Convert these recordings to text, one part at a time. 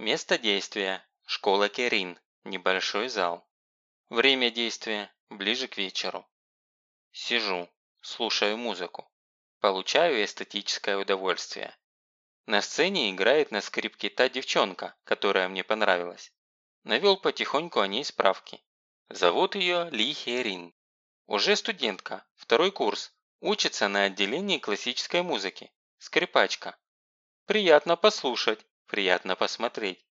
Место действия – школа Керин, небольшой зал. Время действия – ближе к вечеру. Сижу, слушаю музыку. Получаю эстетическое удовольствие. На сцене играет на скрипке та девчонка, которая мне понравилась. Навел потихоньку о ней справки. Зовут ее Ли Херин. Уже студентка, второй курс, учится на отделении классической музыки. Скрипачка. Приятно послушать, приятно посмотреть.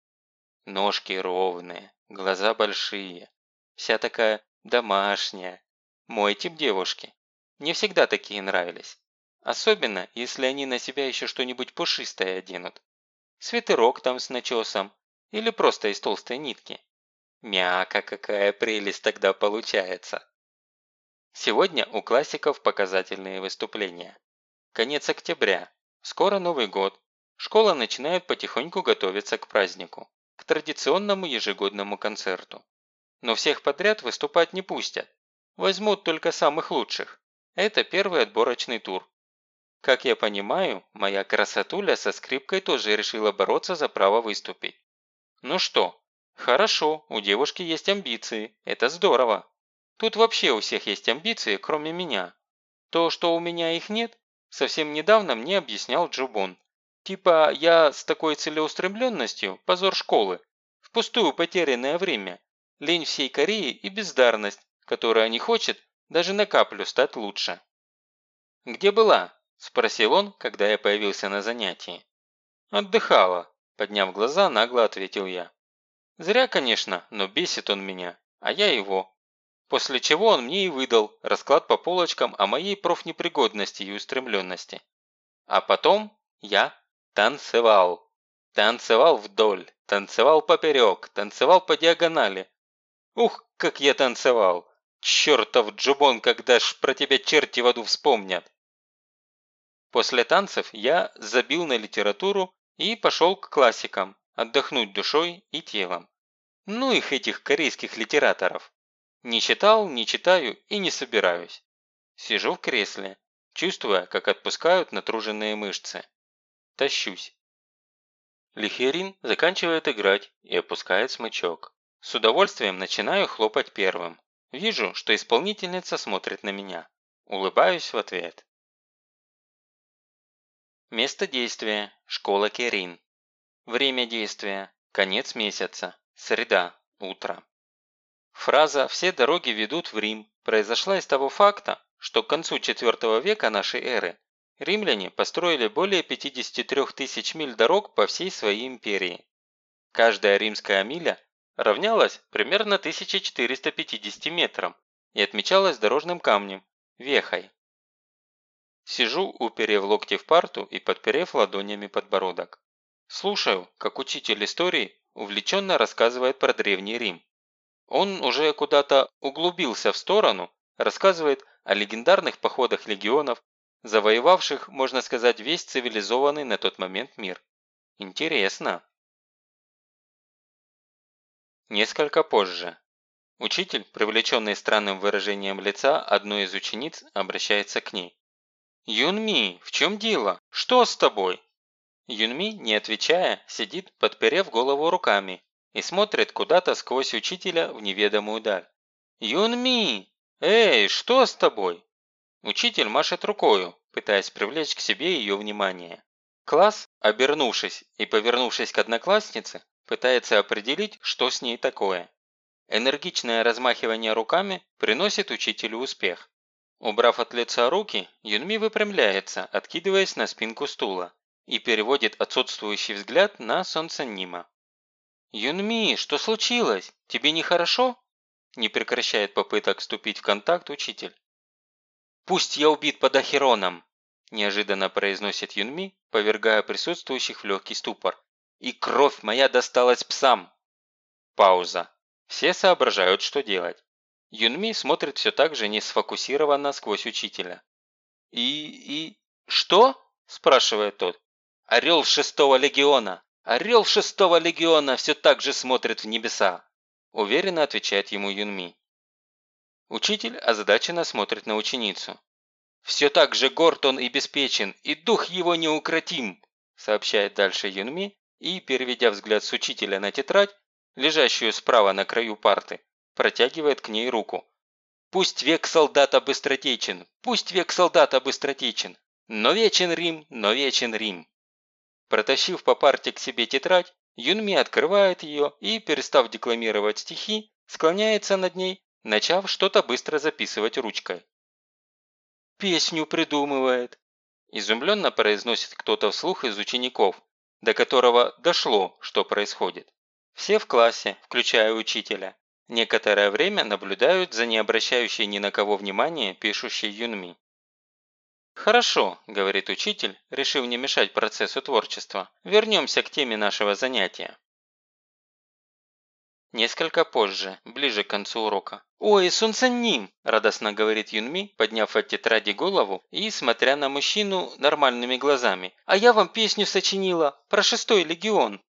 Ножки ровные, глаза большие. Вся такая домашняя. Мой тип девушки. Мне всегда такие нравились. Особенно, если они на себя еще что-нибудь пушистое оденут. Свитерок там с начесом. Или просто из толстой нитки. Мяка какая прелесть тогда получается. Сегодня у классиков показательные выступления. Конец октября. Скоро Новый год. Школа начинает потихоньку готовиться к празднику. К традиционному ежегодному концерту. Но всех подряд выступать не пустят. Возьмут только самых лучших. Это первый отборочный тур. Как я понимаю, моя красотуля со скрипкой тоже решила бороться за право выступить. Ну что, хорошо, у девушки есть амбиции, это здорово. Тут вообще у всех есть амбиции, кроме меня. То, что у меня их нет, совсем недавно мне объяснял Джубон. Типа, я с такой целеустремленностью – позор школы. Впустую потерянное время, лень всей Кореи и бездарность, которая не хочет даже на каплю стать лучше. «Где была?» – спросил он, когда я появился на занятии. «Отдыхала», – подняв глаза, нагло ответил я. «Зря, конечно, но бесит он меня, а я его». После чего он мне и выдал расклад по полочкам о моей профнепригодности и устремленности. А потом я танцевал. Танцевал вдоль, танцевал поперек, танцевал по диагонали. Ух, как я танцевал! Чертов джубон, когда ж про тебя черти в аду вспомнят. После танцев я забил на литературу и пошел к классикам, отдохнуть душой и телом. Ну их этих корейских литераторов. Не читал, не читаю и не собираюсь. Сижу в кресле, чувствуя, как отпускают натруженные мышцы. Тащусь. Лихерин заканчивает играть и опускает смычок. С удовольствием начинаю хлопать первым. Вижу, что исполнительница смотрит на меня. Улыбаюсь в ответ. Место действия – школа Керин. Время действия – конец месяца, среда, утро. Фраза «все дороги ведут в Рим» произошла из того факта, что к концу IV века нашей эры римляне построили более 53 тысяч миль дорог по всей своей империи. Каждая римская миля равнялась примерно 1450 метрам и отмечалась дорожным камнем – вехой. Сижу, уперев локти в парту и подперев ладонями подбородок. Слушаю, как учитель истории увлеченно рассказывает про Древний Рим. Он уже куда-то углубился в сторону, рассказывает о легендарных походах легионов, завоевавших, можно сказать, весь цивилизованный на тот момент мир. Интересно. Несколько позже. Учитель, привлеченный странным выражением лица одной из учениц, обращается к ней. «Юнми, в чем дело? Что с тобой?» Юнми, не отвечая, сидит, подперев голову руками и смотрит куда-то сквозь учителя в неведомую даль. «Юнми! Эй, что с тобой?» Учитель машет рукою, пытаясь привлечь к себе ее внимание. Класс, обернувшись и повернувшись к однокласснице, пытается определить, что с ней такое. Энергичное размахивание руками приносит учителю успех. Убрав от лица руки, Юнми выпрямляется, откидываясь на спинку стула, и переводит отсутствующий взгляд на солнце Нима. «Юнми, что случилось? Тебе нехорошо?» Не прекращает попыток вступить в контакт учитель. «Пусть я убит под Ахероном!» Неожиданно произносит Юнми, повергая присутствующих в легкий ступор. «И кровь моя досталась псам!» Пауза. Все соображают, что делать. Юнми смотрит все так же не сфокусированно сквозь учителя. «И... и... что?» – спрашивает тот. «Орел шестого легиона! Орел шестого легиона все так же смотрит в небеса!» – уверенно отвечает ему Юнми. Учитель озадаченно смотрит на ученицу. «Все так же горд он и беспечен, и дух его неукротим!» – сообщает дальше Юнми, и, переведя взгляд с учителя на тетрадь, лежащую справа на краю парты, протягивает к ней руку. «Пусть век солдата быстротечен! Пусть век солдата быстротечен! Но вечен Рим, но вечен Рим!» Протащив по парте к себе тетрадь, Юнми открывает ее и, перестав декламировать стихи, склоняется над ней, начав что-то быстро записывать ручкой. «Песню придумывает», – изумленно произносит кто-то вслух из учеников, до которого дошло, что происходит. Все в классе, включая учителя, некоторое время наблюдают за не обращающей ни на кого внимания пишущей Юнми. «Хорошо», – говорит учитель, решив не мешать процессу творчества. «Вернемся к теме нашего занятия». Несколько позже, ближе к концу урока. «Ой, Сунсанним!» – радостно говорит Юнми, подняв от тетради голову и смотря на мужчину нормальными глазами. «А я вам песню сочинила про шестой легион!»